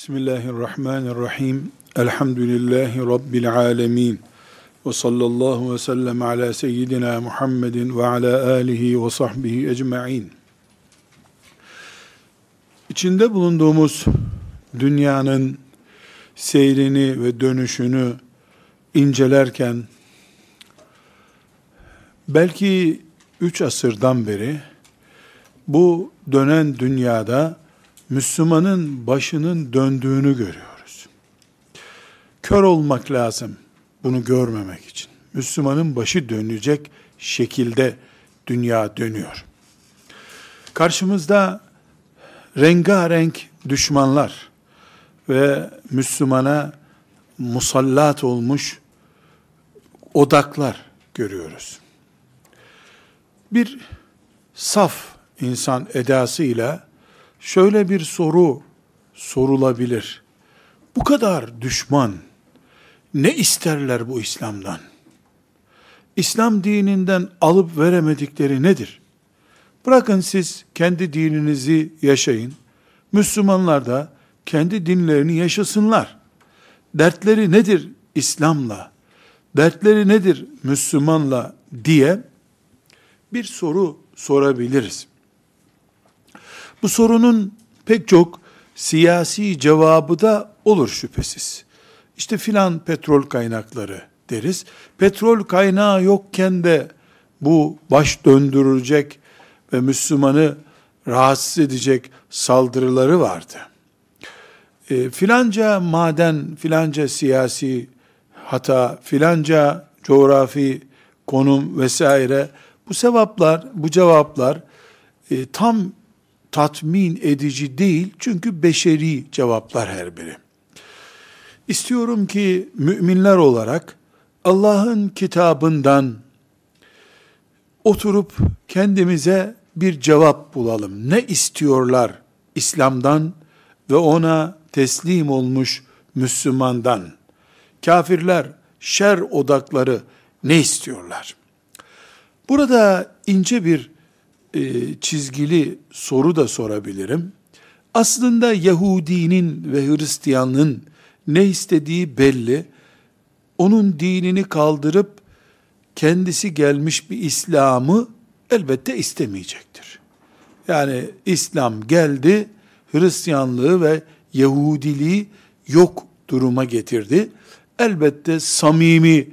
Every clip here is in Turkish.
Bismillahirrahmanirrahim. Elhamdülillahi Rabbil alemin. Ve sallallahu ve sellem ala seyyidina Muhammedin ve ala alihi ve sahbihi ecma'in. İçinde bulunduğumuz dünyanın seyrini ve dönüşünü incelerken belki üç asırdan beri bu dönen dünyada Müslümanın başının döndüğünü görüyoruz. Kör olmak lazım bunu görmemek için. Müslümanın başı dönecek şekilde dünya dönüyor. Karşımızda rengarenk düşmanlar ve Müslümana musallat olmuş odaklar görüyoruz. Bir saf insan edasıyla şöyle bir soru sorulabilir. Bu kadar düşman ne isterler bu İslam'dan? İslam dininden alıp veremedikleri nedir? Bırakın siz kendi dininizi yaşayın. Müslümanlar da kendi dinlerini yaşasınlar. Dertleri nedir İslam'la? Dertleri nedir Müslümanla diye bir soru sorabiliriz. Bu sorunun pek çok siyasi cevabı da olur şüphesiz. İşte filan petrol kaynakları deriz. Petrol kaynağı yokken de bu baş döndürülecek ve Müslümanı rahatsız edecek saldırıları vardı. E, filanca maden, filanca siyasi hata, filanca coğrafi konum vesaire bu sevaplar, bu cevaplar e, tam tatmin edici değil çünkü beşeri cevaplar her biri. İstiyorum ki müminler olarak Allah'ın kitabından oturup kendimize bir cevap bulalım. Ne istiyorlar İslam'dan ve ona teslim olmuş Müslümandan? Kafirler, şer odakları ne istiyorlar? Burada ince bir e, çizgili soru da sorabilirim. Aslında Yahudinin ve Hristiyanın ne istediği belli. Onun dinini kaldırıp kendisi gelmiş bir İslam'ı elbette istemeyecektir. Yani İslam geldi, Hristiyanlığı ve Yahudiliği yok duruma getirdi. Elbette samimi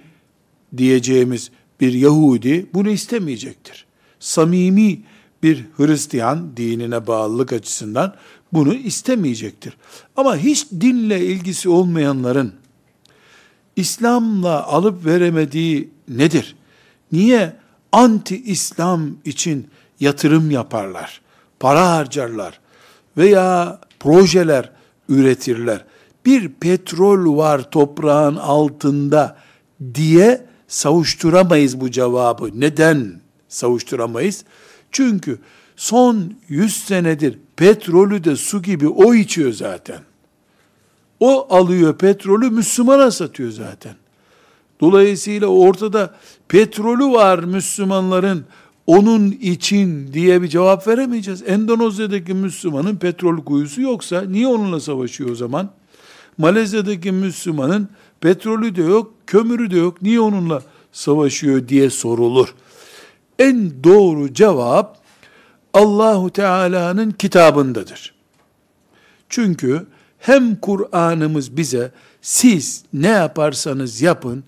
diyeceğimiz bir Yahudi bunu istemeyecektir samimi bir Hristiyan dinine bağlılık açısından bunu istemeyecektir. Ama hiç dinle ilgisi olmayanların İslam'la alıp veremediği nedir? Niye anti-İslam için yatırım yaparlar, para harcarlar veya projeler üretirler? Bir petrol var toprağın altında diye savuşturamayız bu cevabı. Neden savuşturamayız. Çünkü son 100 senedir petrolü de su gibi o içiyor zaten. O alıyor petrolü Müslümana satıyor zaten. Dolayısıyla ortada petrolü var Müslümanların onun için diye bir cevap veremeyeceğiz. Endonezya'daki Müslümanın petrol kuyusu yoksa niye onunla savaşıyor o zaman? Malezya'daki Müslümanın petrolü de yok, kömürü de yok. Niye onunla savaşıyor diye sorulur en doğru cevap Allahu Teala'nın kitabındadır. Çünkü hem Kur'an'ımız bize siz ne yaparsanız yapın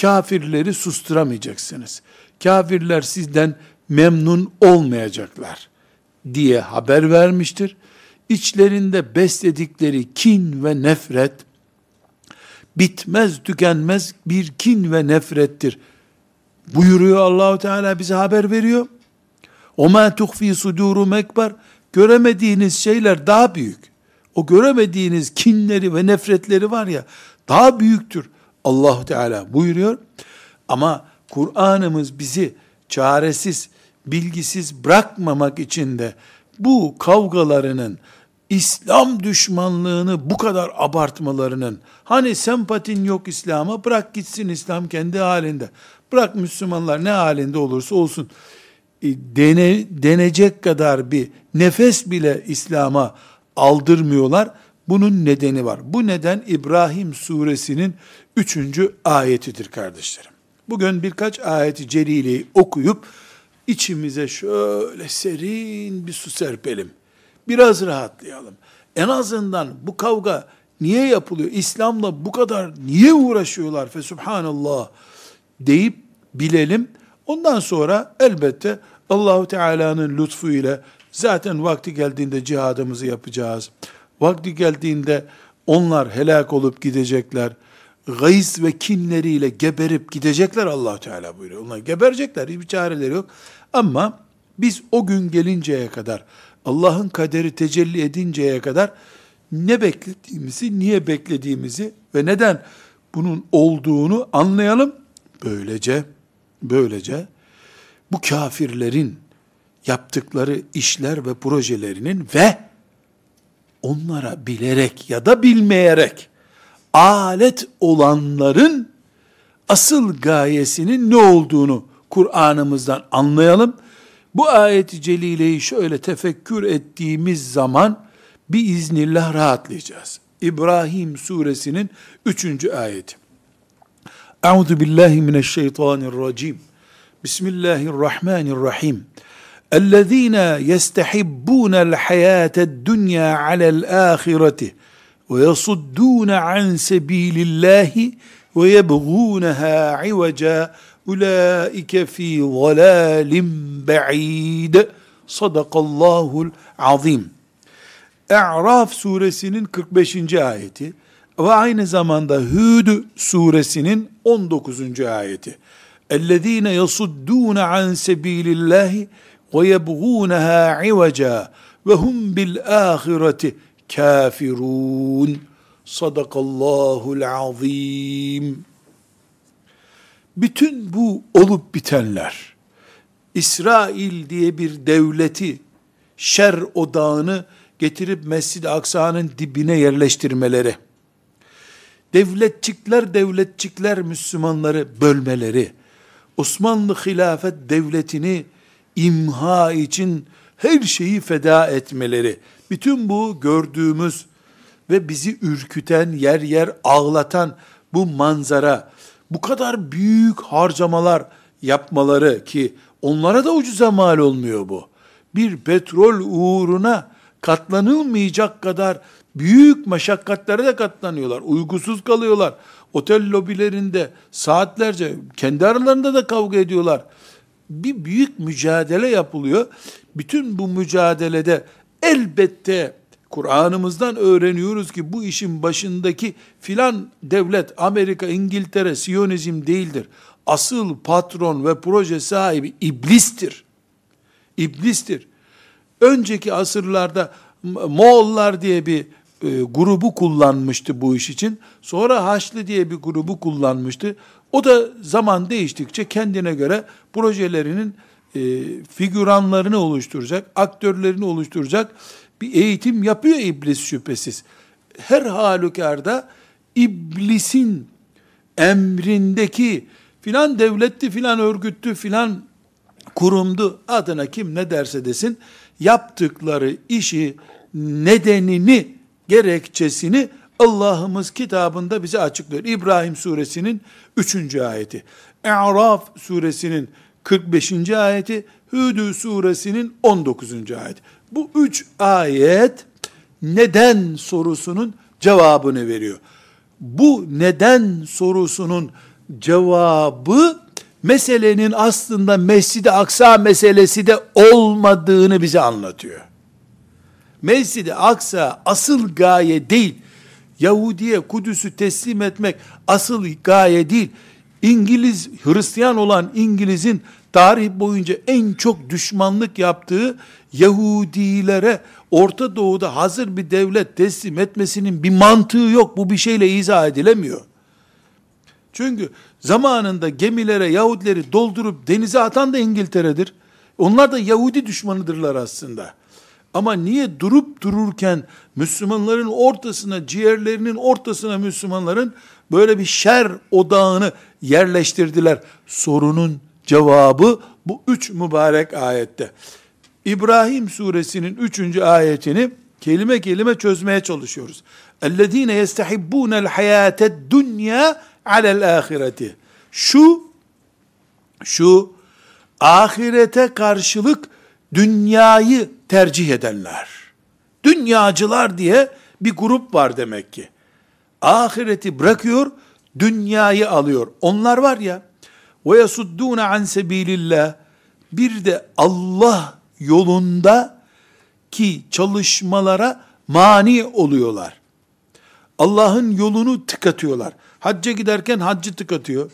kafirleri susturamayacaksınız. Kafirler sizden memnun olmayacaklar diye haber vermiştir. İçlerinde besledikleri kin ve nefret bitmez tükenmez bir kin ve nefrettir buyuruyor Allahu Teala bize haber veriyor. O ma tuhfi sudurum ekber. Göremediğiniz şeyler daha büyük. O göremediğiniz kinleri ve nefretleri var ya daha büyüktür. Allahu Teala buyuruyor. Ama Kur'an'ımız bizi çaresiz, bilgisiz bırakmamak için de bu kavgalarının, İslam düşmanlığını bu kadar abartmalarının, hani sempatin yok İslam'a, bırak gitsin İslam kendi halinde. Bırak Müslümanlar ne halinde olursa olsun e, dene, denecek kadar bir nefes bile İslam'a aldırmıyorlar. Bunun nedeni var. Bu neden İbrahim suresinin üçüncü ayetidir kardeşlerim. Bugün birkaç ayeti celileyi okuyup içimize şöyle serin bir su serpelim. Biraz rahatlayalım. En azından bu kavga niye yapılıyor? İslam'la bu kadar niye uğraşıyorlar? Fe subhanallah deyip bilelim. Ondan sonra elbette Allahu Teala'nın lütfu ile zaten vakti geldiğinde cihadımızı yapacağız. Vakti geldiğinde onlar helak olup gidecekler. Gayz ve kinleriyle geberip gidecekler allah Teala buyuruyor. Onlar geberecekler, hiçbir çareleri yok. Ama biz o gün gelinceye kadar, Allah'ın kaderi tecelli edinceye kadar ne beklediğimizi, niye beklediğimizi ve neden bunun olduğunu anlayalım. Böylece, böylece bu kafirlerin yaptıkları işler ve projelerinin ve onlara bilerek ya da bilmeyerek alet olanların asıl gayesinin ne olduğunu Kur'an'ımızdan anlayalım. Bu ayeti celileyi şöyle tefekkür ettiğimiz zaman bir iznillah rahatlayacağız. İbrahim suresinin 3. ayeti. Euzu billahi mineşşeytanirracim. Bismillahirrahmanirrahim. Ellezina yestahibbuna'l hayata'd dunya alel ahireti ve yasuddun an sabilillahi ve yebğunaha ivaca ulaike fi zalalim ba'id. Sadakallahul azim. E'raf suresinin 45. ayeti ve aynı zamanda Hud suresinin 19. ayeti. اَلَّذ۪ينَ يَصُدُّونَ عَنْ سَب۪يلِ اللّٰهِ وَيَبْغُونَهَا عِوَجًا وَهُمْ بِالْآخِرَةِ كَافِرُونَ Sadakallahul azim. Bütün bu olup bitenler, İsrail diye bir devleti, şer odağını getirip Mescid-i Aksa'nın dibine yerleştirmeleri, devletçikler devletçikler Müslümanları bölmeleri, Osmanlı hilafet devletini imha için her şeyi feda etmeleri, bütün bu gördüğümüz ve bizi ürküten, yer yer ağlatan bu manzara, bu kadar büyük harcamalar yapmaları ki onlara da ucuza mal olmuyor bu. Bir petrol uğruna katlanılmayacak kadar büyük meşakkatlere de katlanıyorlar. Uygusuz kalıyorlar. Otel lobilerinde saatlerce kendi aralarında da kavga ediyorlar. Bir büyük mücadele yapılıyor. Bütün bu mücadelede elbette Kur'an'ımızdan öğreniyoruz ki bu işin başındaki filan devlet, Amerika, İngiltere, Siyonizm değildir. Asıl patron ve proje sahibi iblistir. İblistir. Önceki asırlarda Moğollar diye bir e, grubu kullanmıştı bu iş için. Sonra Haçlı diye bir grubu kullanmıştı. O da zaman değiştikçe kendine göre projelerinin e, figüranlarını oluşturacak, aktörlerini oluşturacak bir eğitim yapıyor iblis şüphesiz. Her halükarda iblisin emrindeki filan devletti, filan örgüttü, filan kurumdu adına kim ne derse desin yaptıkları işi nedenini gerekçesini Allah'ımız kitabında bize açıklıyor. İbrahim suresinin 3. ayeti. E'raf suresinin 45. ayeti. Hüdü suresinin 19. ayeti. Bu üç ayet neden sorusunun cevabını veriyor. Bu neden sorusunun cevabı meselenin aslında Mescid-i Aksa meselesi de olmadığını bize anlatıyor. Mescid-i Aksa asıl gaye değil. Yahudiye Kudüs'ü teslim etmek asıl gaye değil. İngiliz, Hristiyan olan İngiliz'in tarih boyunca en çok düşmanlık yaptığı Yahudilere Orta Doğu'da hazır bir devlet teslim etmesinin bir mantığı yok. Bu bir şeyle izah edilemiyor. Çünkü zamanında gemilere Yahudileri doldurup denize atan da İngiltere'dir. Onlar da Yahudi düşmanıdırlar aslında. Ama niye durup dururken Müslümanların ortasına, ciğerlerinin ortasına Müslümanların böyle bir şer odağını yerleştirdiler? Sorunun cevabı bu üç mübarek ayette. İbrahim suresinin üçüncü ayetini Kelime kelime çözmeye çalışıyoruz. اَلَّذ۪ينَ يَسْتَحِبُّونَ الْحَيَاةَ الدُّنْيَا عَلَى الْآخِرَةِ Şu, şu ahirete karşılık dünyayı tercih edenler. Dünyacılar diye bir grup var demek ki. Ahireti bırakıyor, dünyayı alıyor. Onlar var ya, yasudduna an sebilillah. Bir de Allah yolunda ki çalışmalara mani oluyorlar. Allah'ın yolunu tıkatıyorlar. Hacca giderken haccı tıkatıyor.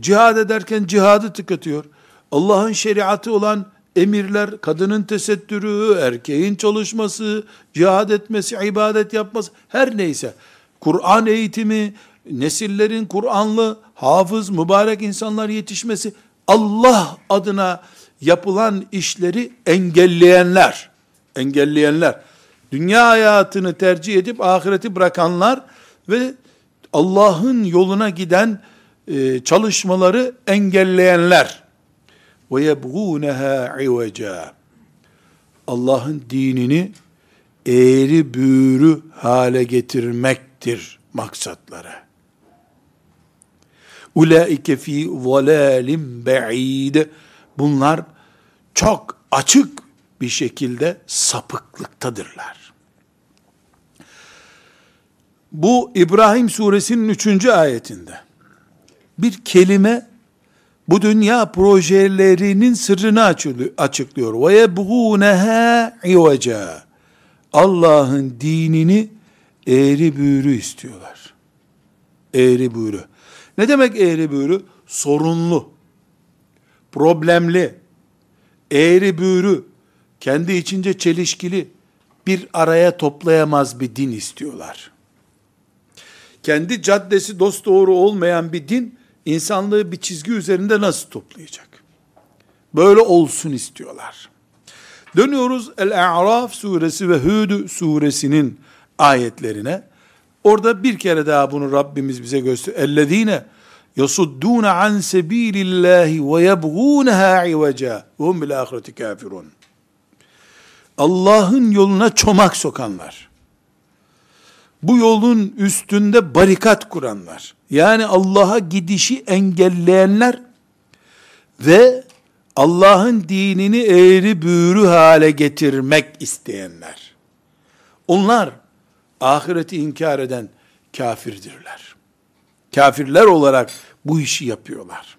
Cihad ederken cihadı tıkatıyor. Allah'ın şeriatı olan emirler, kadının tesettürü, erkeğin çalışması, cihad etmesi, ibadet yapması, her neyse. Kur'an eğitimi, nesillerin Kur'anlı, hafız, mübarek insanlar yetişmesi, Allah adına yapılan işleri engelleyenler, engelleyenler, dünya hayatını tercih edip ahireti bırakanlar ve Allah'ın yoluna giden çalışmaları engelleyenler ve yebğûneha iveca Allah'ın dinini eğri büğrü hale getirmektir maksatları. Ulaike fi zalalim ba'id. Bunlar çok açık bir şekilde sapıklıktadırlar. Bu İbrahim suresinin üçüncü ayetinde bir kelime bu dünya projelerinin sırrını açıklıyor. Ve yebğûneha iveca. Allah'ın dinini eğri büğrü istiyorlar. Eğri büğrü. Ne demek eğri büğrü? Sorunlu, problemli, eğri büğrü, kendi içince çelişkili, bir araya toplayamaz bir din istiyorlar. Kendi caddesi dost doğru olmayan bir din, İnsanlığı bir çizgi üzerinde nasıl toplayacak? Böyle olsun istiyorlar. Dönüyoruz El-A'raf suresi ve Hud suresinin ayetlerine. Orada bir kere daha bunu Rabbimiz bize göster. Ellezine yasuddun an sabilillahi ve yebğunha ivaca ve hum bil ahireti kafirun. Allah'ın yoluna çomak sokanlar. Bu yolun üstünde barikat kuranlar. Yani Allah'a gidişi engelleyenler ve Allah'ın dinini eğri büğrü hale getirmek isteyenler. Onlar ahireti inkar eden kafirdirler. Kafirler olarak bu işi yapıyorlar.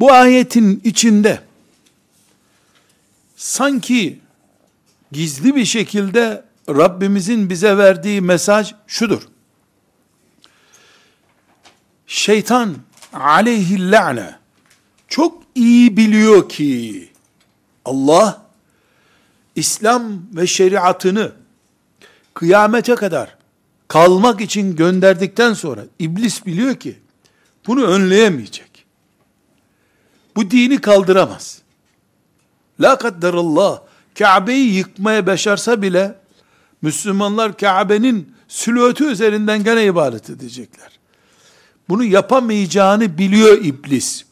Bu ayetin içinde sanki gizli bir şekilde Rabbimizin bize verdiği mesaj şudur. Şeytan aleyhillâne çok iyi biliyor ki Allah İslam ve şeriatını kıyamete kadar kalmak için gönderdikten sonra iblis biliyor ki bunu önleyemeyecek. Bu dini kaldıramaz. La kadderallah Kabe'yi yıkmaya başarsa bile Müslümanlar Kabe'nin silüeti üzerinden gene ibadet edecekler. Bunu yapamayacağını biliyor iblis.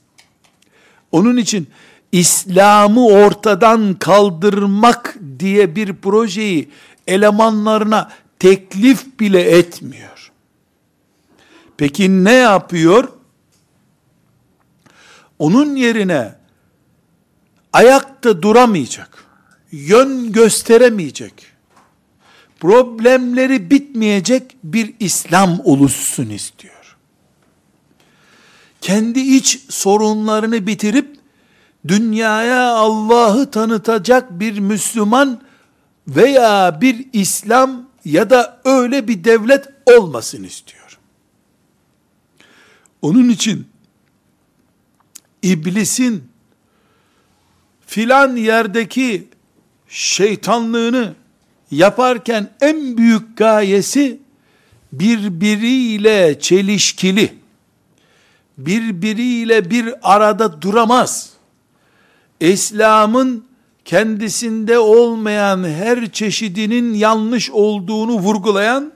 Onun için İslam'ı ortadan kaldırmak diye bir projeyi elemanlarına teklif bile etmiyor. Peki ne yapıyor? Onun yerine ayakta duramayacak, yön gösteremeyecek, problemleri bitmeyecek bir İslam oluşsun istiyor. Kendi iç sorunlarını bitirip dünyaya Allah'ı tanıtacak bir Müslüman veya bir İslam ya da öyle bir devlet olmasın istiyor. Onun için iblisin filan yerdeki şeytanlığını yaparken en büyük gayesi birbiriyle çelişkili, birbiriyle bir arada duramaz. İslam'ın kendisinde olmayan her çeşidinin yanlış olduğunu vurgulayan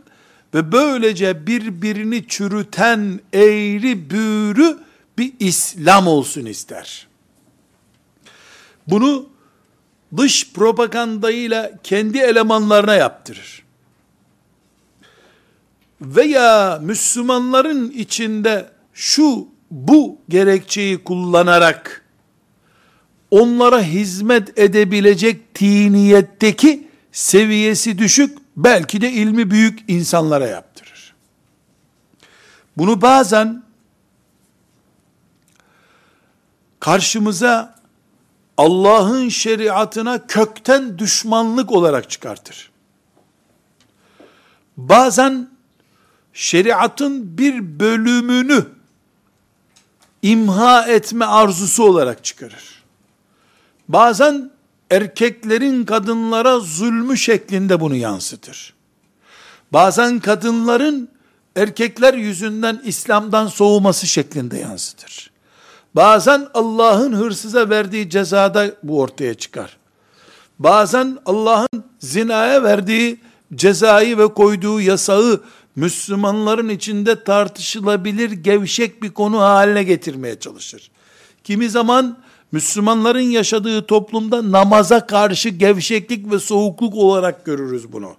ve böylece birbirini çürüten eğri büğrü bir İslam olsun ister. Bunu dış propagandayla kendi elemanlarına yaptırır. Veya Müslümanların içinde şu bu gerekçeyi kullanarak onlara hizmet edebilecek tiniyetteki seviyesi düşük, belki de ilmi büyük insanlara yaptırır. Bunu bazen karşımıza Allah'ın şeriatına kökten düşmanlık olarak çıkartır. Bazen şeriatın bir bölümünü imha etme arzusu olarak çıkarır. Bazen erkeklerin kadınlara zulmü şeklinde bunu yansıtır. Bazen kadınların erkekler yüzünden İslam'dan soğuması şeklinde yansıtır. Bazen Allah'ın hırsıza verdiği cezada bu ortaya çıkar. Bazen Allah'ın zinaya verdiği cezayı ve koyduğu yasağı Müslümanların içinde tartışılabilir gevşek bir konu haline getirmeye çalışır. Kimi zaman Müslümanların yaşadığı toplumda namaza karşı gevşeklik ve soğukluk olarak görürüz bunu.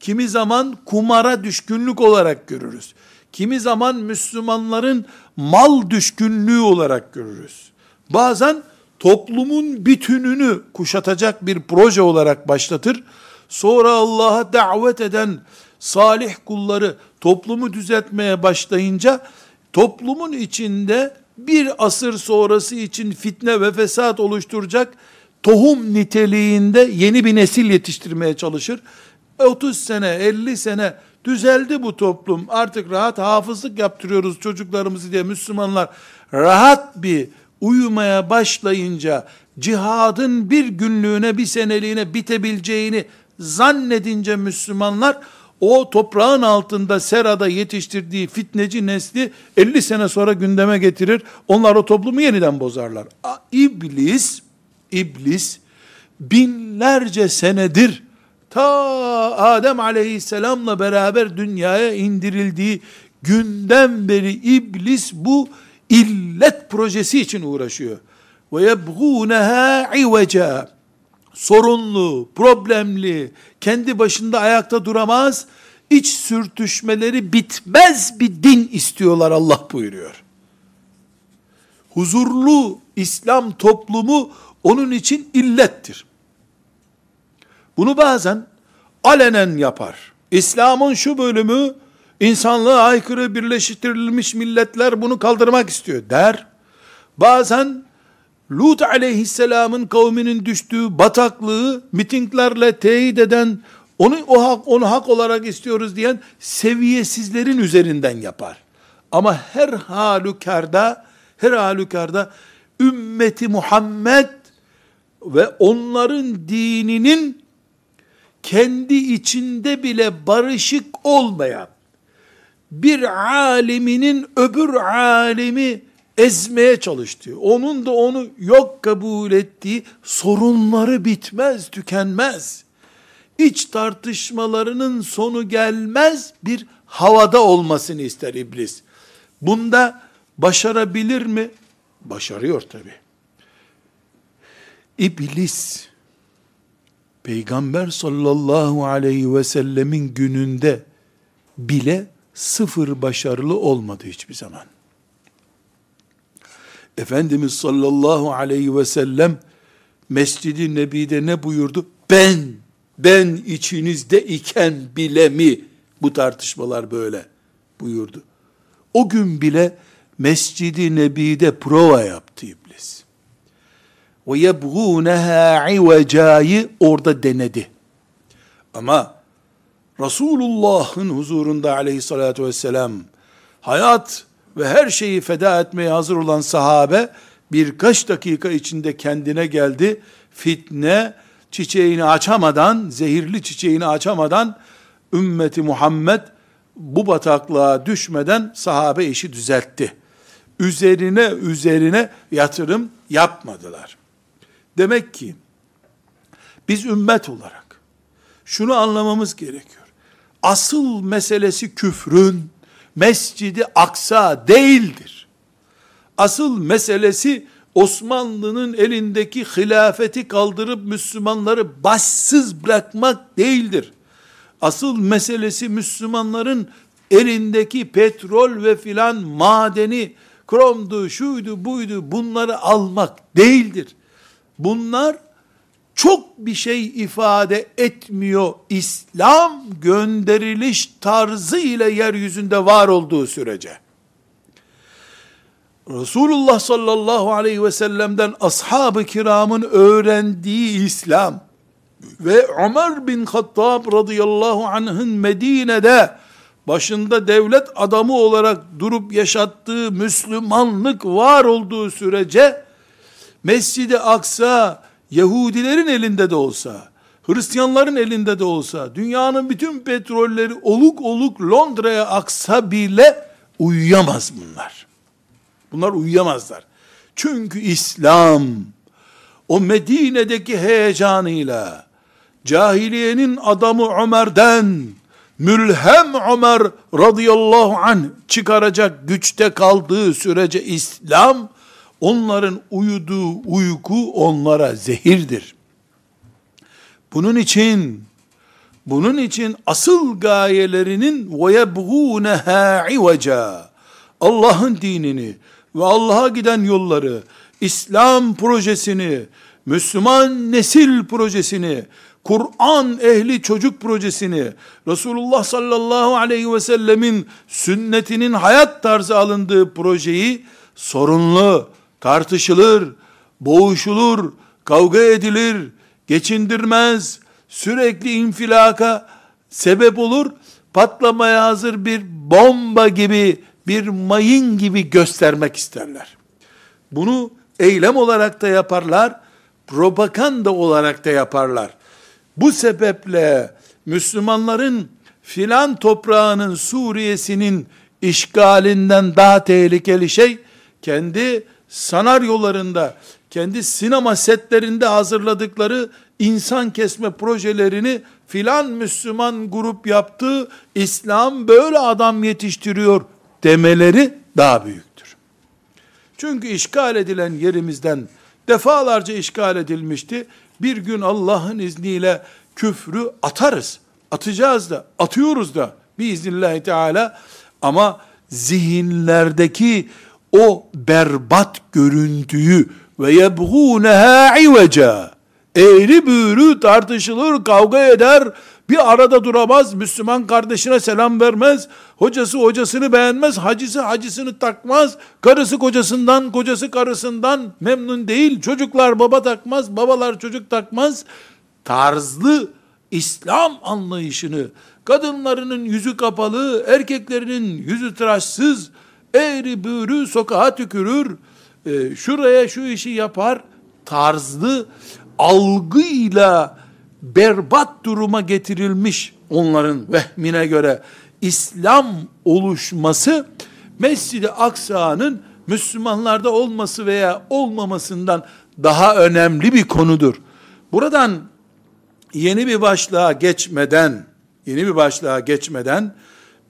Kimi zaman kumara düşkünlük olarak görürüz. Kimi zaman Müslümanların mal düşkünlüğü olarak görürüz. Bazen toplumun bütününü kuşatacak bir proje olarak başlatır. Sonra Allah'a davet eden salih kulları toplumu düzeltmeye başlayınca toplumun içinde bir asır sonrası için fitne ve fesat oluşturacak tohum niteliğinde yeni bir nesil yetiştirmeye çalışır. 30 sene, 50 sene düzeldi bu toplum. Artık rahat hafızlık yaptırıyoruz çocuklarımızı diye Müslümanlar rahat bir uyumaya başlayınca cihadın bir günlüğüne, bir seneliğine bitebileceğini zannedince Müslümanlar o toprağın altında serada yetiştirdiği fitneci nesli 50 sene sonra gündeme getirir. Onlar o toplumu yeniden bozarlar. İblis, iblis binlerce senedir ta Adem aleyhisselamla beraber dünyaya indirildiği günden beri iblis bu illet projesi için uğraşıyor. Ve yebgûneha iveca sorunlu, problemli, kendi başında ayakta duramaz, iç sürtüşmeleri bitmez bir din istiyorlar Allah buyuruyor. Huzurlu İslam toplumu onun için illettir. Bunu bazen alenen yapar. İslam'ın şu bölümü insanlığa aykırı birleştirilmiş milletler bunu kaldırmak istiyor der. Bazen Lut aleyhisselamın kavminin düştüğü bataklığı mitinglerle teyit eden, onu o hak onu hak olarak istiyoruz diyen seviyesizlerin üzerinden yapar. Ama her halükarda her halükarda ümmeti Muhammed ve onların dininin kendi içinde bile barışık olmayan bir aliminin öbür alimi ezmeye çalıştığı, onun da onu yok kabul ettiği sorunları bitmez, tükenmez. İç tartışmalarının sonu gelmez bir havada olmasını ister iblis. Bunda başarabilir mi? Başarıyor tabi. İblis, Peygamber sallallahu aleyhi ve sellemin gününde bile sıfır başarılı olmadı hiçbir zaman. Efendimiz sallallahu aleyhi ve sellem Mescid-i Nebi'de ne buyurdu? Ben, ben içinizde iken bile mi bu tartışmalar böyle buyurdu. O gün bile Mescid-i Nebi'de prova yaptı iblis. Ve yebgûneha ivecâyı orada denedi. Ama Resulullah'ın huzurunda aleyhissalatü vesselam hayat ve her şeyi feda etmeye hazır olan sahabe birkaç dakika içinde kendine geldi. Fitne çiçeğini açamadan, zehirli çiçeğini açamadan ümmeti Muhammed bu bataklığa düşmeden sahabe işi düzeltti. Üzerine üzerine yatırım yapmadılar. Demek ki biz ümmet olarak şunu anlamamız gerekiyor. Asıl meselesi küfrün, Mescidi Aksa değildir. Asıl meselesi Osmanlı'nın elindeki hilafeti kaldırıp Müslümanları başsız bırakmak değildir. Asıl meselesi Müslümanların elindeki petrol ve filan madeni, kromdu, şuydu, buydu bunları almak değildir. Bunlar çok bir şey ifade etmiyor. İslam gönderiliş tarzı ile yeryüzünde var olduğu sürece. Resulullah sallallahu aleyhi ve sellem'den ashab-ı kiramın öğrendiği İslam ve Ömer bin Hattab radıyallahu anh'ın Medine'de başında devlet adamı olarak durup yaşattığı Müslümanlık var olduğu sürece Mescid-i Aksa Yahudilerin elinde de olsa, Hristiyanların elinde de olsa, dünyanın bütün petrolleri oluk oluk Londra'ya aksa bile uyuyamaz bunlar. Bunlar uyuyamazlar. Çünkü İslam o Medine'deki heyecanıyla cahiliyenin adamı Ömer'den mülhem Ömer radıyallahu anh çıkaracak güçte kaldığı sürece İslam onların uyuduğu uyku onlara zehirdir. Bunun için bunun için asıl gayelerinin yebğûneha iveca Allah'ın dinini ve Allah'a giden yolları, İslam projesini, Müslüman nesil projesini, Kur'an ehli çocuk projesini, Resulullah sallallahu aleyhi ve sellemin sünnetinin hayat tarzı alındığı projeyi sorunlu, tartışılır, boğuşulur, kavga edilir, geçindirmez, sürekli infilaka sebep olur, patlamaya hazır bir bomba gibi, bir mayın gibi göstermek isterler. Bunu eylem olarak da yaparlar, propaganda olarak da yaparlar. Bu sebeple Müslümanların filan toprağının Suriye'sinin işgalinden daha tehlikeli şey, kendi sanaryolarında, kendi sinema setlerinde hazırladıkları insan kesme projelerini filan Müslüman grup yaptı, İslam böyle adam yetiştiriyor demeleri daha büyüktür. Çünkü işgal edilen yerimizden defalarca işgal edilmişti. Bir gün Allah'ın izniyle küfrü atarız. Atacağız da, atıyoruz da biiznillahü teala ama zihinlerdeki o berbat görüntüyü ve yebğûneha iveca eğri büğrü tartışılır, kavga eder, bir arada duramaz, Müslüman kardeşine selam vermez, hocası hocasını beğenmez, hacısı hacısını takmaz, karısı kocasından, kocası karısından memnun değil, çocuklar baba takmaz, babalar çocuk takmaz, tarzlı İslam anlayışını, kadınlarının yüzü kapalı, erkeklerinin yüzü tıraşsız, eğri büğrü sokağa tükürür, e, şuraya şu işi yapar, tarzlı algıyla berbat duruma getirilmiş onların vehmine göre İslam oluşması Mescid-i Aksa'nın Müslümanlarda olması veya olmamasından daha önemli bir konudur. Buradan yeni bir başlığa geçmeden yeni bir başlığa geçmeden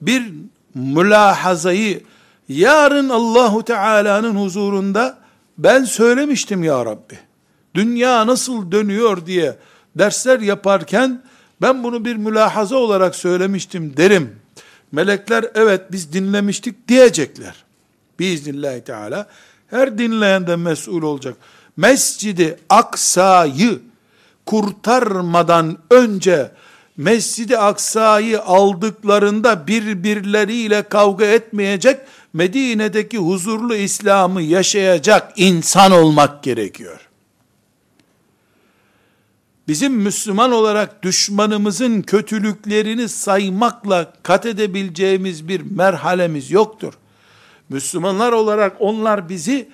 bir mülahazayı yarın Allahu Teala'nın huzurunda ben söylemiştim ya Rabbi. Dünya nasıl dönüyor diye dersler yaparken ben bunu bir mülahaza olarak söylemiştim derim. Melekler evet biz dinlemiştik diyecekler. Biiznillahü Teala her dinleyen de mesul olacak. Mescidi Aksa'yı kurtarmadan önce Mescidi Aksa'yı aldıklarında birbirleriyle kavga etmeyecek, Medine'deki huzurlu İslam'ı yaşayacak insan olmak gerekiyor. Bizim Müslüman olarak düşmanımızın kötülüklerini saymakla kat edebileceğimiz bir merhalemiz yoktur. Müslümanlar olarak onlar bizi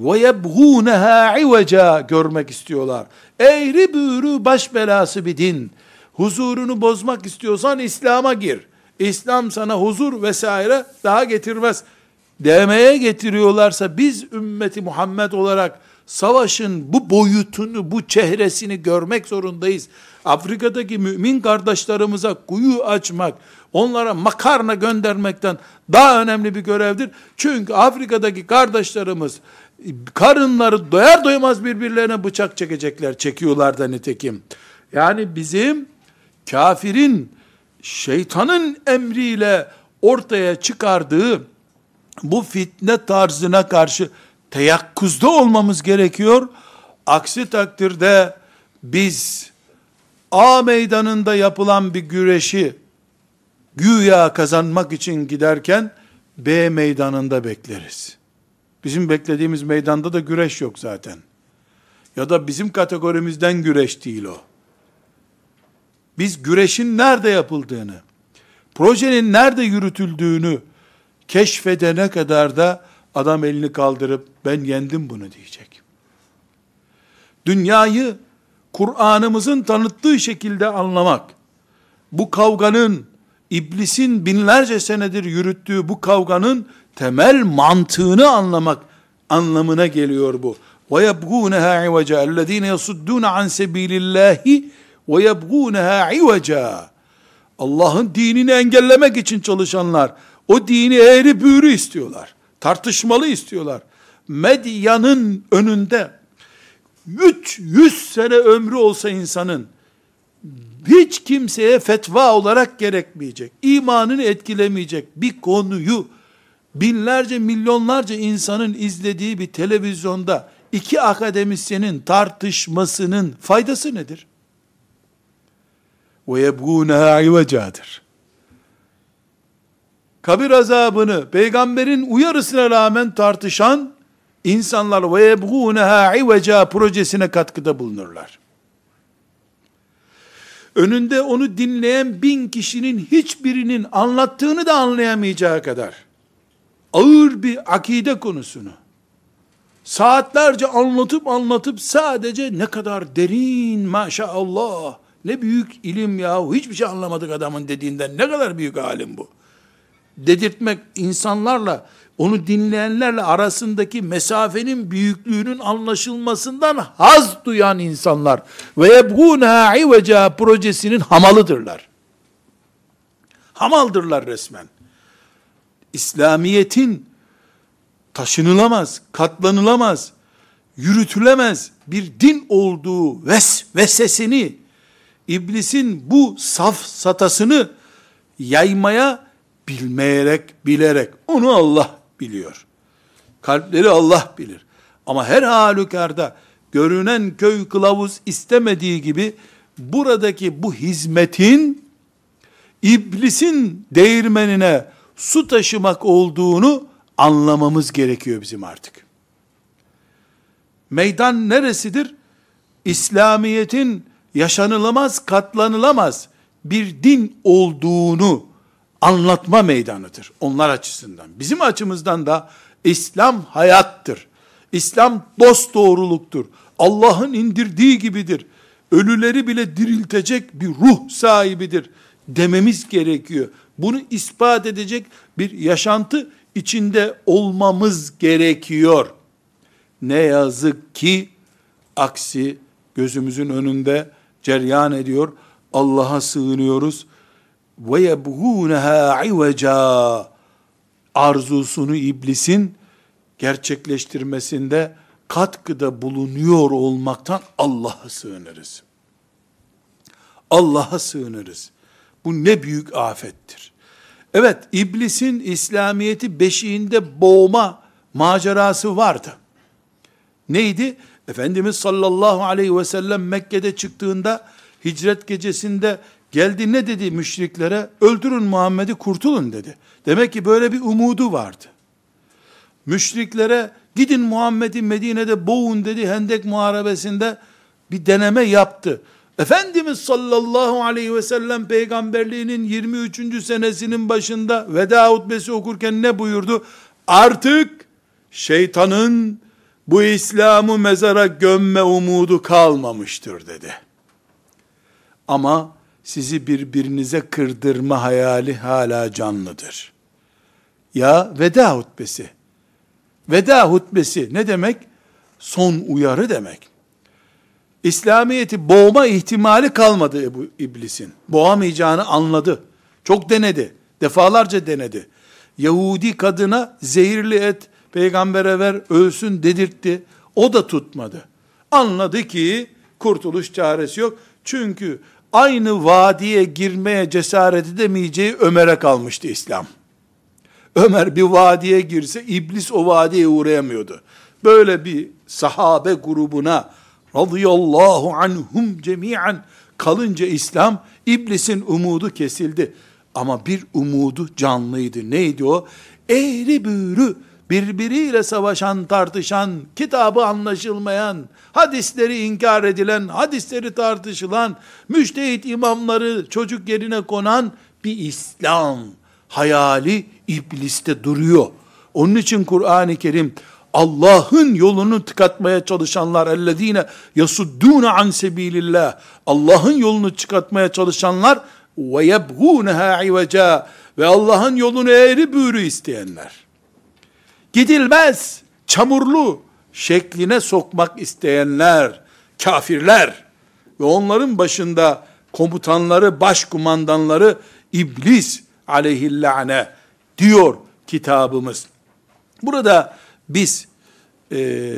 yebğûneha iveca görmek istiyorlar. Eğri büğrü baş belası bir din. Huzurunu bozmak istiyorsan İslam'a gir. İslam sana huzur vesaire daha getirmez. Demeye getiriyorlarsa biz ümmeti Muhammed olarak savaşın bu boyutunu, bu çehresini görmek zorundayız. Afrika'daki mümin kardeşlerimize kuyu açmak, onlara makarna göndermekten daha önemli bir görevdir. Çünkü Afrika'daki kardeşlerimiz karınları doyar doymaz birbirlerine bıçak çekecekler, çekiyorlar da nitekim. Yani bizim kafirin şeytanın emriyle ortaya çıkardığı bu fitne tarzına karşı teyakkuzda olmamız gerekiyor. Aksi takdirde biz A meydanında yapılan bir güreşi güya kazanmak için giderken B meydanında bekleriz. Bizim beklediğimiz meydanda da güreş yok zaten. Ya da bizim kategorimizden güreş değil o. Biz güreşin nerede yapıldığını, projenin nerede yürütüldüğünü keşfedene kadar da adam elini kaldırıp ben yendim bunu diyecek. Dünyayı Kur'an'ımızın tanıttığı şekilde anlamak, bu kavganın, iblisin binlerce senedir yürüttüğü bu kavganın temel mantığını anlamak anlamına geliyor bu. وَيَبْغُونَهَا عِوَجًا الَّذ۪ينَ يَصُدُّونَ عَنْ سَب۪يلِ اللّٰهِ ve yebgûneha ivaca. Allah'ın dinini engellemek için çalışanlar, o dini eğri büğrü istiyorlar. Tartışmalı istiyorlar. Medyanın önünde, 300 sene ömrü olsa insanın, hiç kimseye fetva olarak gerekmeyecek, imanını etkilemeyecek bir konuyu, binlerce milyonlarca insanın izlediği bir televizyonda iki akademisyenin tartışmasının faydası nedir? ve yebgûneha ivecadır. Kabir azabını peygamberin uyarısına rağmen tartışan insanlar ve yebgûneha iveca projesine katkıda bulunurlar. Önünde onu dinleyen bin kişinin hiçbirinin anlattığını da anlayamayacağı kadar ağır bir akide konusunu saatlerce anlatıp anlatıp sadece ne kadar derin maşallah ne büyük ilim ya hiçbir şey anlamadık adamın dediğinden ne kadar büyük alim bu dedirtmek insanlarla onu dinleyenlerle arasındaki mesafenin büyüklüğünün anlaşılmasından haz duyan insanlar ve yebgûnâ iveca projesinin hamalıdırlar. Hamaldırlar resmen. İslamiyet'in taşınılamaz, katlanılamaz, yürütülemez bir din olduğu vesvesesini, iblisin bu saf satasını yaymaya bilmeyerek, bilerek, onu Allah biliyor. Kalpleri Allah bilir. Ama her halükarda görünen köy kılavuz istemediği gibi buradaki bu hizmetin iblisin değirmenine su taşımak olduğunu anlamamız gerekiyor bizim artık. Meydan neresidir? İslamiyet'in yaşanılamaz, katlanılamaz bir din olduğunu anlatma meydanıdır onlar açısından. Bizim açımızdan da İslam hayattır. İslam dost doğruluktur. Allah'ın indirdiği gibidir. Ölüleri bile diriltecek bir ruh sahibidir dememiz gerekiyor. Bunu ispat edecek bir yaşantı içinde olmamız gerekiyor. Ne yazık ki aksi gözümüzün önünde ceryan ediyor. Allah'a sığınıyoruz ve yebğûneha iveca arzusunu iblisin gerçekleştirmesinde katkıda bulunuyor olmaktan Allah'a sığınırız. Allah'a sığınırız. Bu ne büyük afettir. Evet, iblisin İslamiyeti beşiğinde boğma macerası vardı. Neydi? Efendimiz sallallahu aleyhi ve sellem Mekke'de çıktığında hicret gecesinde Geldi ne dedi müşriklere? Öldürün Muhammed'i kurtulun dedi. Demek ki böyle bir umudu vardı. Müşriklere gidin Muhammed'i Medine'de boğun dedi Hendek Muharebesi'nde bir deneme yaptı. Efendimiz sallallahu aleyhi ve sellem peygamberliğinin 23. senesinin başında veda hutbesi okurken ne buyurdu? Artık şeytanın bu İslam'ı mezara gömme umudu kalmamıştır dedi. Ama sizi birbirinize kırdırma hayali hala canlıdır. Ya veda hutbesi. Veda hutbesi ne demek? Son uyarı demek. İslamiyeti boğma ihtimali kalmadı Ebu İblis'in. Boğamayacağını anladı. Çok denedi. Defalarca denedi. Yahudi kadına zehirli et Peygambere ver ölsün dedirtti. O da tutmadı. Anladı ki kurtuluş çaresi yok. Çünkü aynı vadiye girmeye cesaret edemeyeceği Ömer'e kalmıştı İslam. Ömer bir vadiye girse iblis o vadiye uğrayamıyordu. Böyle bir sahabe grubuna radıyallahu anhum cemiyen kalınca İslam iblisin umudu kesildi. Ama bir umudu canlıydı. Neydi o? Eğri büğrü birbiriyle savaşan, tartışan, kitabı anlaşılmayan, hadisleri inkar edilen, hadisleri tartışılan, müştehit imamları çocuk yerine konan bir İslam hayali ibliste duruyor. Onun için Kur'an-ı Kerim Allah'ın yolunu tıkatmaya çalışanlar ellezine yasudduna an sebilillah Allah'ın yolunu çıkartmaya çalışanlar ve yebğûneha iveca ve Allah'ın yolunu eğri büğrü isteyenler. Gidilmez, çamurlu şekline sokmak isteyenler, kafirler ve onların başında komutanları, başkumandanları iblis aleyhillâne diyor kitabımız. Burada biz e,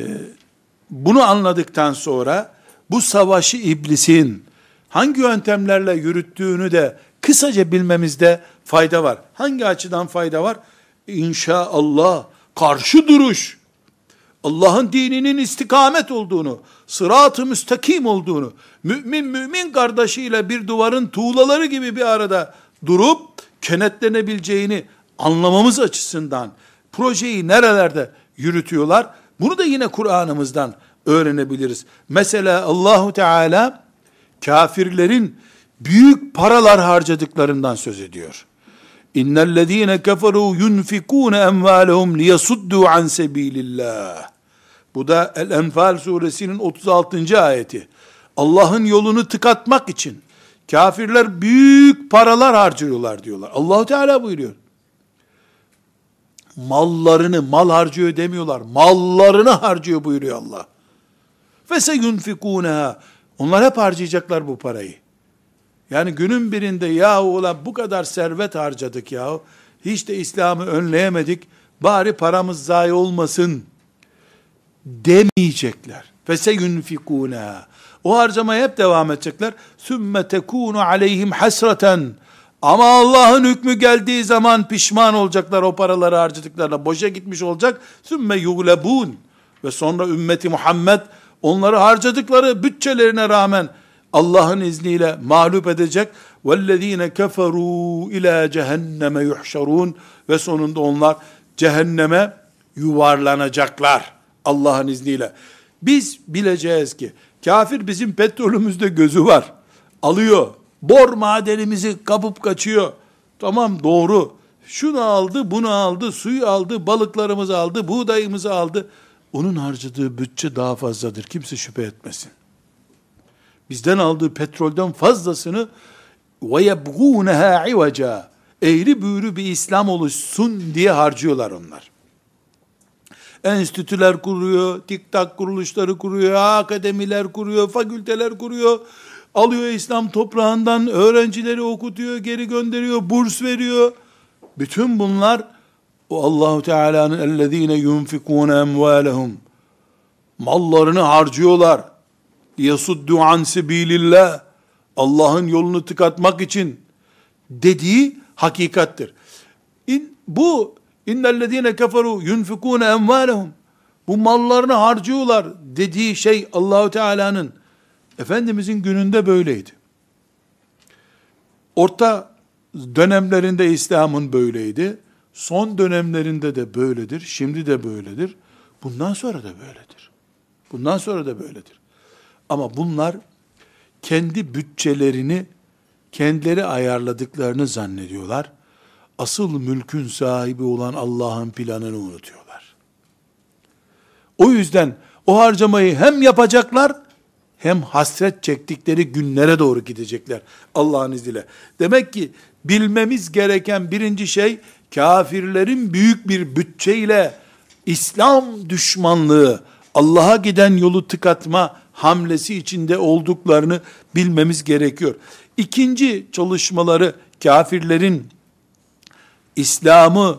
bunu anladıktan sonra bu savaşı iblisin hangi yöntemlerle yürüttüğünü de kısaca bilmemizde fayda var. Hangi açıdan fayda var? İnşaallah karşı duruş, Allah'ın dininin istikamet olduğunu, sırat-ı müstakim olduğunu, mümin mümin kardeşiyle bir duvarın tuğlaları gibi bir arada durup kenetlenebileceğini anlamamız açısından projeyi nerelerde yürütüyorlar? Bunu da yine Kur'an'ımızdan öğrenebiliriz. Mesela Allahu Teala kafirlerin büyük paralar harcadıklarından söz ediyor. İnnellezîne keferû yunfikûne emvâlehum liyasuddû an sebilillah. Bu da El-Enfal suresinin 36. ayeti. Allah'ın yolunu tıkatmak için kafirler büyük paralar harcıyorlar diyorlar. Allahu Teala buyuruyor. Mallarını mal harcıyor demiyorlar. Mallarını harcıyor buyuruyor Allah. Ve se yunfikûneha. Onlar hep harcayacaklar bu parayı. Yani günün birinde yahu ulan bu kadar servet harcadık yahu. Hiç de İslam'ı önleyemedik. Bari paramız zayi olmasın demeyecekler. Fese yunfikûnâ. O harcamaya hep devam edecekler. Sümme tekûnu aleyhim hasreten. Ama Allah'ın hükmü geldiği zaman pişman olacaklar o paraları harcadıklarına. Boşa gitmiş olacak. Sümme yuglebûn. Ve sonra ümmeti Muhammed onları harcadıkları bütçelerine rağmen Allah'ın izniyle mağlup edecek. وَالَّذ۪ينَ كَفَرُوا اِلَى cehenneme yuhşarun Ve sonunda onlar cehenneme yuvarlanacaklar. Allah'ın izniyle. Biz bileceğiz ki kafir bizim petrolümüzde gözü var. Alıyor. Bor madenimizi kapıp kaçıyor. Tamam doğru. Şunu aldı, bunu aldı, suyu aldı, balıklarımızı aldı, buğdayımızı aldı. Onun harcadığı bütçe daha fazladır. Kimse şüphe etmesin bizden aldığı petrolden fazlasını ve yebgûneha ivaca eğri büğrü bir İslam oluşsun diye harcıyorlar onlar. Enstitüler kuruyor, tiktak kuruluşları kuruyor, akademiler kuruyor, fakülteler kuruyor. Alıyor İslam toprağından öğrencileri okutuyor, geri gönderiyor, burs veriyor. Bütün bunlar o Allahu Teala'nın ellezine yunfikun emvalehum mallarını harcıyorlar yasuddu an sebilillah Allah'ın yolunu tıkatmak için dediği hakikattir. İn, bu innellezine keferu yunfikune emvalehum bu mallarını harcıyorlar dediği şey Allahu Teala'nın Efendimizin gününde böyleydi. Orta dönemlerinde İslam'ın böyleydi. Son dönemlerinde de böyledir. Şimdi de böyledir. Bundan sonra da böyledir. Bundan sonra da böyledir. Ama bunlar kendi bütçelerini kendileri ayarladıklarını zannediyorlar. Asıl mülkün sahibi olan Allah'ın planını unutuyorlar. O yüzden o harcamayı hem yapacaklar hem hasret çektikleri günlere doğru gidecekler Allah'ın izniyle. Demek ki bilmemiz gereken birinci şey kafirlerin büyük bir bütçeyle İslam düşmanlığı, Allah'a giden yolu tıkatma hamlesi içinde olduklarını bilmemiz gerekiyor. İkinci çalışmaları kafirlerin İslam'ı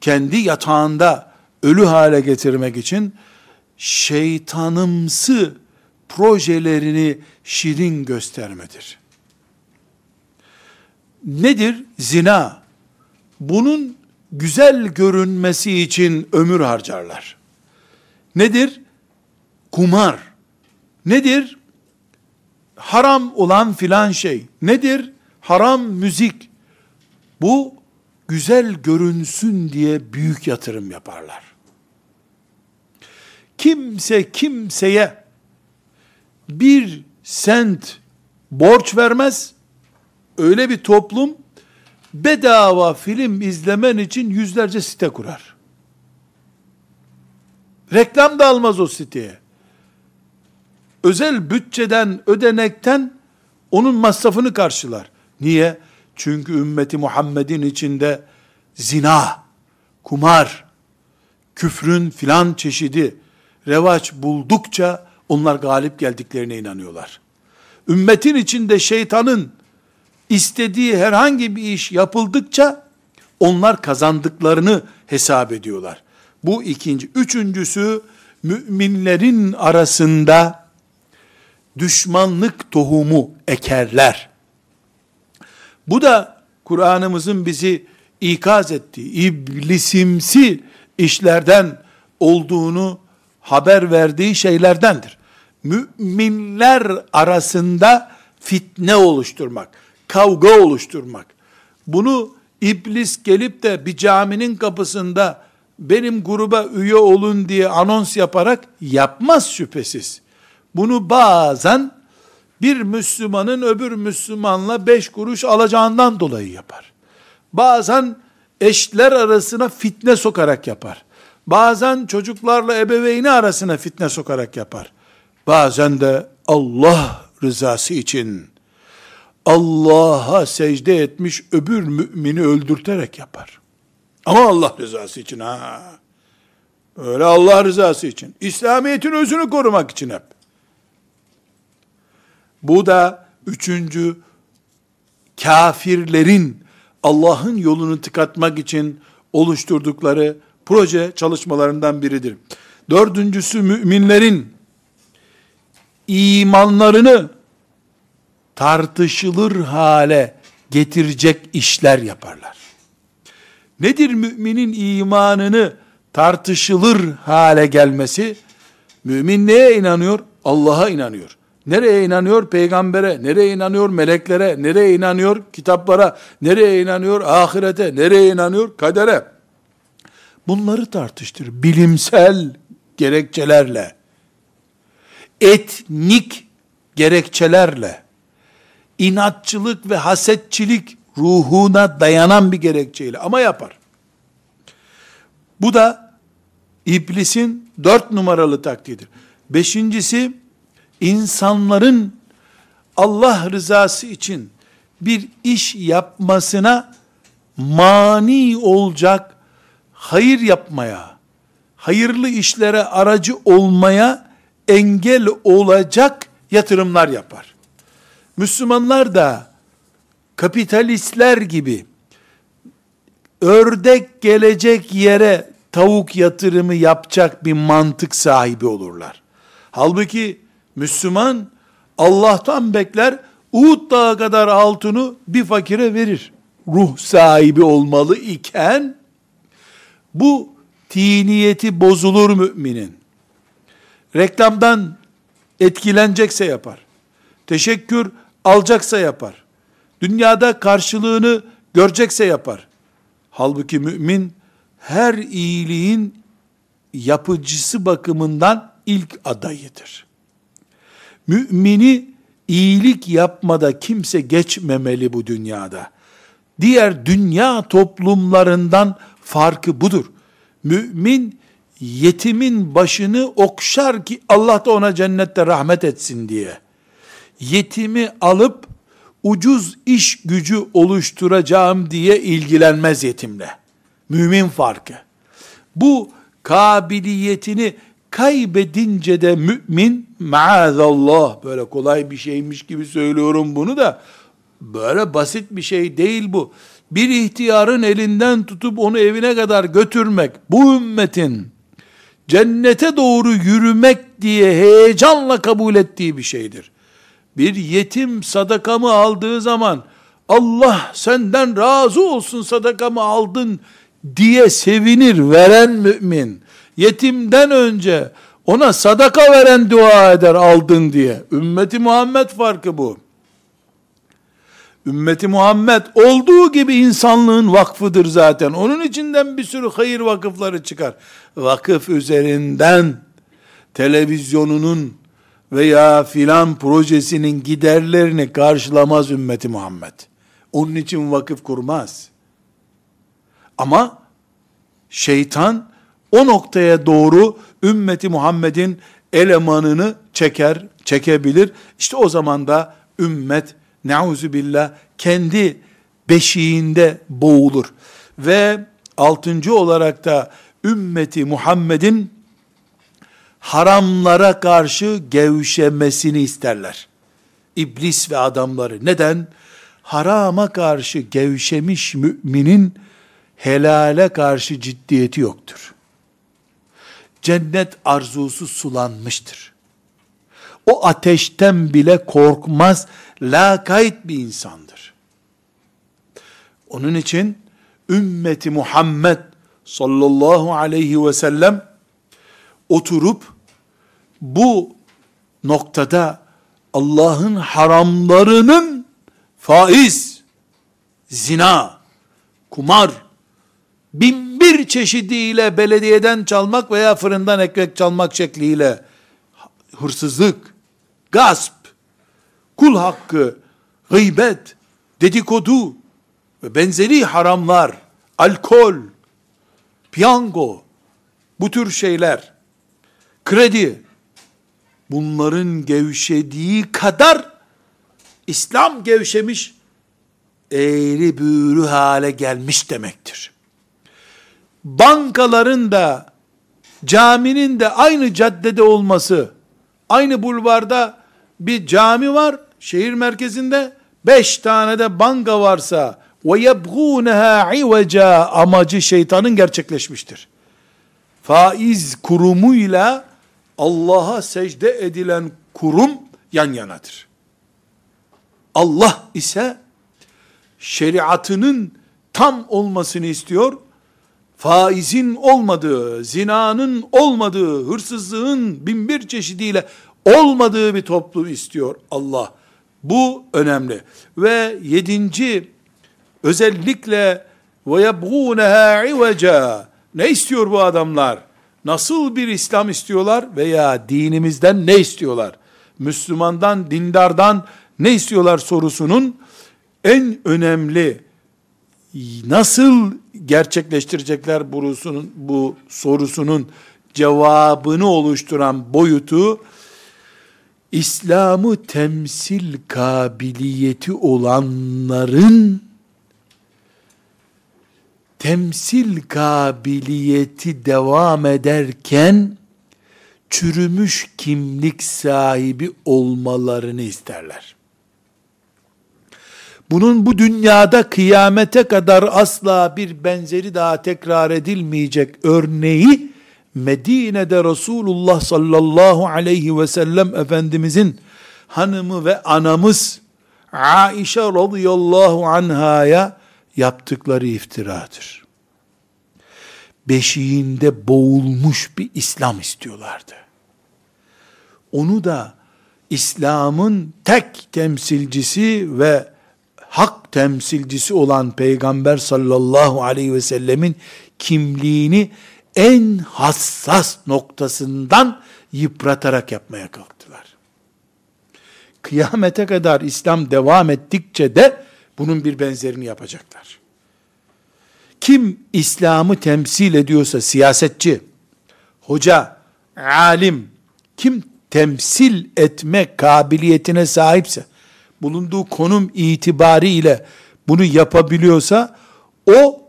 kendi yatağında ölü hale getirmek için şeytanımsı projelerini şirin göstermedir. Nedir? Zina. Bunun güzel görünmesi için ömür harcarlar. Nedir? Kumar. Nedir? Haram olan filan şey. Nedir? Haram müzik. Bu güzel görünsün diye büyük yatırım yaparlar. Kimse kimseye bir sent borç vermez. Öyle bir toplum bedava film izlemen için yüzlerce site kurar. Reklam da almaz o siteye. Özel bütçeden, ödenekten onun masrafını karşılar. Niye? Çünkü ümmeti Muhammed'in içinde zina, kumar, küfrün filan çeşidi revaç buldukça onlar galip geldiklerine inanıyorlar. Ümmetin içinde şeytanın istediği herhangi bir iş yapıldıkça onlar kazandıklarını hesap ediyorlar. Bu ikinci. Üçüncüsü müminlerin arasında düşmanlık tohumu ekerler. Bu da Kur'an'ımızın bizi ikaz ettiği iblisimsi işlerden olduğunu haber verdiği şeylerdendir. Müminler arasında fitne oluşturmak, kavga oluşturmak. Bunu iblis gelip de bir caminin kapısında benim gruba üye olun diye anons yaparak yapmaz şüphesiz. Bunu bazen bir Müslümanın öbür Müslümanla beş kuruş alacağından dolayı yapar. Bazen eşler arasına fitne sokarak yapar. Bazen çocuklarla ebeveyni arasına fitne sokarak yapar. Bazen de Allah rızası için Allah'a secde etmiş öbür mümini öldürterek yapar. Ama Allah rızası için ha. Öyle Allah rızası için. İslamiyet'in özünü korumak için hep. Bu da üçüncü kafirlerin Allah'ın yolunu tıkatmak için oluşturdukları proje çalışmalarından biridir. Dördüncüsü müminlerin imanlarını tartışılır hale getirecek işler yaparlar. Nedir müminin imanını tartışılır hale gelmesi? Mümin neye inanıyor? Allah'a inanıyor. Nereye inanıyor? Peygambere. Nereye inanıyor? Meleklere. Nereye inanıyor? Kitaplara. Nereye inanıyor? Ahirete. Nereye inanıyor? Kadere. Bunları tartıştır. Bilimsel gerekçelerle. Etnik gerekçelerle. inatçılık ve hasetçilik ruhuna dayanan bir gerekçeyle ama yapar. Bu da iblisin dört numaralı taktiğidir. Beşincisi, insanların Allah rızası için bir iş yapmasına mani olacak, hayır yapmaya, hayırlı işlere aracı olmaya engel olacak yatırımlar yapar. Müslümanlar da kapitalistler gibi ördek gelecek yere tavuk yatırımı yapacak bir mantık sahibi olurlar. Halbuki Müslüman Allah'tan bekler, Uhud dağı kadar altını bir fakire verir. Ruh sahibi olmalı iken, bu tiniyeti bozulur müminin. Reklamdan etkilenecekse yapar. Teşekkür alacaksa yapar. Dünyada karşılığını görecekse yapar. Halbuki mümin her iyiliğin yapıcısı bakımından ilk adayıdır. Mümini iyilik yapmada kimse geçmemeli bu dünyada. Diğer dünya toplumlarından farkı budur. Mümin yetimin başını okşar ki Allah da ona cennette rahmet etsin diye. Yetimi alıp ucuz iş gücü oluşturacağım diye ilgilenmez yetimle. Mümin farkı. Bu kabiliyetini kaybedince de mümin maazallah böyle kolay bir şeymiş gibi söylüyorum bunu da böyle basit bir şey değil bu. bir ihtiyarın elinden tutup onu evine kadar götürmek, bu ümmetin cennete doğru yürümek diye heyecanla kabul ettiği bir şeydir. Bir yetim sadakamı aldığı zaman, Allah senden razı olsun sadakamı aldın diye sevinir veren mümin. Yetimden önce ona sadaka veren dua eder aldın diye. Ümmeti Muhammed farkı bu. Ümmeti Muhammed olduğu gibi insanlığın vakfıdır zaten. Onun içinden bir sürü hayır vakıfları çıkar. Vakıf üzerinden televizyonunun veya filan projesinin giderlerini karşılamaz ümmeti Muhammed. Onun için vakıf kurmaz. Ama şeytan o noktaya doğru ümmeti Muhammed'in elemanını çeker, çekebilir. İşte o zaman da ümmet neuzu billah kendi beşiğinde boğulur. Ve altıncı olarak da ümmeti Muhammed'in haramlara karşı gevşemesini isterler. İblis ve adamları. Neden? Harama karşı gevşemiş müminin helale karşı ciddiyeti yoktur. Cennet arzusu sulanmıştır. O ateşten bile korkmaz, lakayt bir insandır. Onun için ümmeti Muhammed sallallahu aleyhi ve sellem oturup bu noktada Allah'ın haramlarının faiz, zina, kumar, bin bir çeşidiyle belediyeden çalmak veya fırından ekmek çalmak şekliyle hırsızlık, gasp, kul hakkı, gıybet, dedikodu ve benzeri haramlar, alkol, piyango, bu tür şeyler, kredi, bunların gevşediği kadar İslam gevşemiş, eğri büğrü hale gelmiş demektir. Bankaların da, caminin de aynı caddede olması, aynı bulvarda bir cami var, şehir merkezinde, beş tane de banka varsa, yebgûneha iveca amacı şeytanın gerçekleşmiştir. Faiz kurumuyla Allah'a secde edilen kurum yan yanadır. Allah ise şeriatının tam olmasını istiyor. Faizin olmadığı, zinanın olmadığı, hırsızlığın binbir çeşidiyle olmadığı bir toplum istiyor Allah. Bu önemli. Ve yedinci özellikle ve yebğûneha iveca ne istiyor bu adamlar? Nasıl bir İslam istiyorlar veya dinimizden ne istiyorlar? Müslümandan, dindardan ne istiyorlar sorusunun en önemli nasıl gerçekleştirecekler burusunun, bu sorusunun cevabını oluşturan boyutu İslam'ı temsil kabiliyeti olanların temsil kabiliyeti devam ederken çürümüş kimlik sahibi olmalarını isterler. Bunun bu dünyada kıyamete kadar asla bir benzeri daha tekrar edilmeyecek örneği Medine'de Resulullah sallallahu aleyhi ve sellem Efendimizin hanımı ve anamız Aişe radıyallahu anhaya yaptıkları iftiradır. Beşiğinde boğulmuş bir İslam istiyorlardı. Onu da İslam'ın tek temsilcisi ve temsilcisi olan Peygamber sallallahu aleyhi ve sellemin kimliğini en hassas noktasından yıpratarak yapmaya kalktılar. Kıyamete kadar İslam devam ettikçe de bunun bir benzerini yapacaklar. Kim İslam'ı temsil ediyorsa siyasetçi, hoca, alim, kim temsil etme kabiliyetine sahipse, bulunduğu konum itibariyle bunu yapabiliyorsa, o,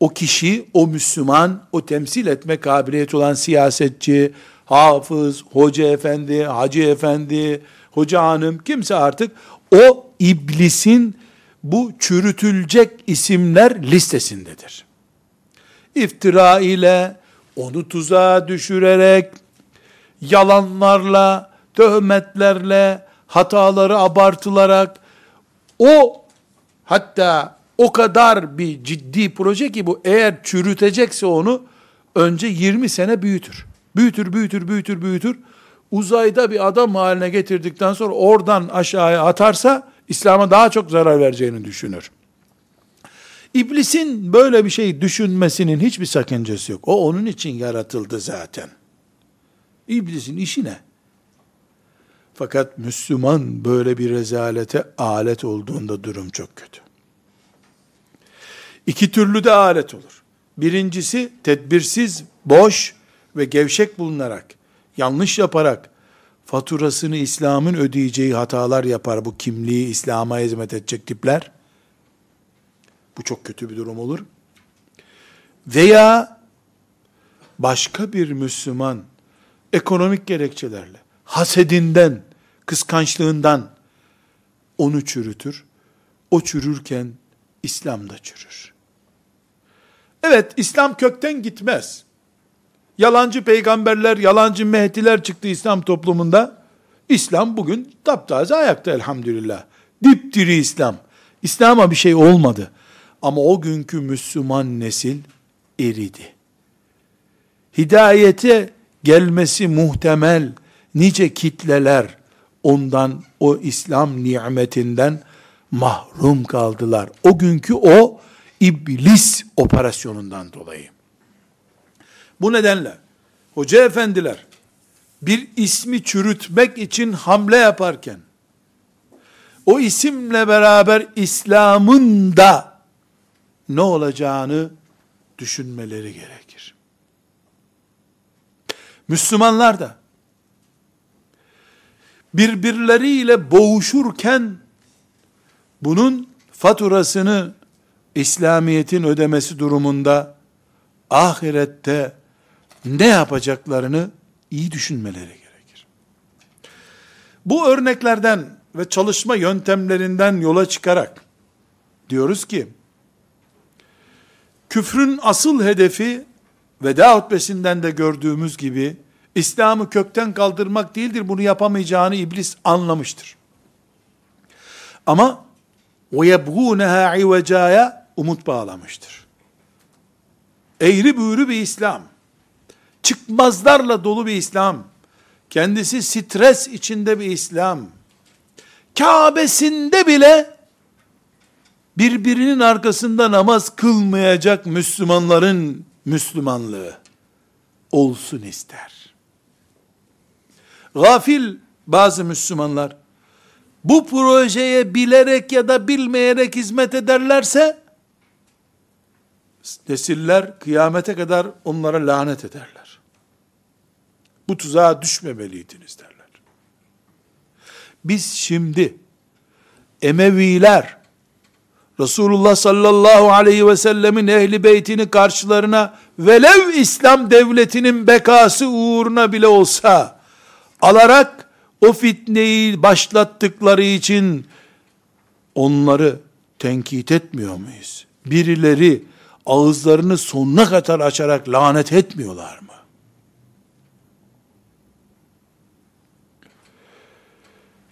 o kişi, o Müslüman, o temsil etme kabiliyeti olan siyasetçi, hafız, hoca efendi, hacı efendi, hoca hanım, kimse artık o iblisin bu çürütülecek isimler listesindedir. İftira ile, onu tuzağa düşürerek, yalanlarla, töhmetlerle, hataları abartılarak, o hatta o kadar bir ciddi proje ki bu eğer çürütecekse onu önce 20 sene büyütür. Büyütür, büyütür, büyütür, büyütür. Uzayda bir adam haline getirdikten sonra oradan aşağıya atarsa İslam'a daha çok zarar vereceğini düşünür. İblisin böyle bir şey düşünmesinin hiçbir sakıncası yok. O onun için yaratıldı zaten. İblisin işi ne? Fakat Müslüman böyle bir rezalete alet olduğunda durum çok kötü. İki türlü de alet olur. Birincisi tedbirsiz, boş ve gevşek bulunarak, yanlış yaparak, faturasını İslam'ın ödeyeceği hatalar yapar bu kimliği İslam'a hizmet edecek tipler. Bu çok kötü bir durum olur. Veya başka bir Müslüman ekonomik gerekçelerle, hasedinden, kıskançlığından onu çürütür. O çürürken İslam da çürür. Evet, İslam kökten gitmez. Yalancı peygamberler, yalancı mehdiler çıktı İslam toplumunda. İslam bugün taptaze ayakta elhamdülillah. Dipdiri İslam. İslam'a bir şey olmadı. Ama o günkü Müslüman nesil eridi. Hidayete gelmesi muhtemel nice kitleler ondan o İslam nimetinden mahrum kaldılar. O günkü o iblis operasyonundan dolayı. Bu nedenle hoca efendiler bir ismi çürütmek için hamle yaparken o isimle beraber İslam'ın da ne olacağını düşünmeleri gerekir. Müslümanlar da birbirleriyle boğuşurken bunun faturasını İslamiyet'in ödemesi durumunda ahirette ne yapacaklarını iyi düşünmeleri gerekir. Bu örneklerden ve çalışma yöntemlerinden yola çıkarak diyoruz ki küfrün asıl hedefi veda hutbesinden de gördüğümüz gibi İslam'ı kökten kaldırmak değildir. Bunu yapamayacağını iblis anlamıştır. Ama o yebgûneha ivecaya umut bağlamıştır. Eğri büğrü bir İslam, çıkmazlarla dolu bir İslam, kendisi stres içinde bir İslam, Kabe'sinde bile birbirinin arkasında namaz kılmayacak Müslümanların Müslümanlığı olsun ister. Gafil bazı Müslümanlar bu projeye bilerek ya da bilmeyerek hizmet ederlerse nesiller kıyamete kadar onlara lanet ederler. Bu tuzağa düşmemeliydiniz derler. Biz şimdi Emeviler Resulullah sallallahu aleyhi ve sellemin ehli beytini karşılarına velev İslam devletinin bekası uğruna bile olsa alarak o fitneyi başlattıkları için onları tenkit etmiyor muyuz? Birileri ağızlarını sonuna kadar açarak lanet etmiyorlar mı?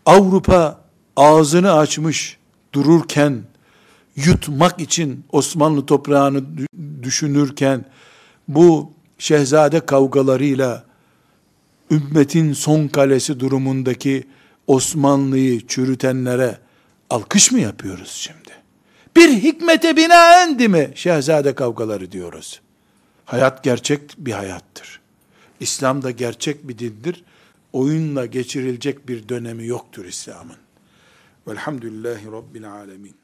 Avrupa ağzını açmış dururken yutmak için Osmanlı toprağını düşünürken bu şehzade kavgalarıyla ümmetin son kalesi durumundaki Osmanlı'yı çürütenlere alkış mı yapıyoruz şimdi? Bir hikmete binaendi mi şehzade kavgaları diyoruz. Hayat gerçek bir hayattır. İslam da gerçek bir dindir. Oyunla geçirilecek bir dönemi yoktur İslam'ın. Velhamdülillahi Rabbil Alemin.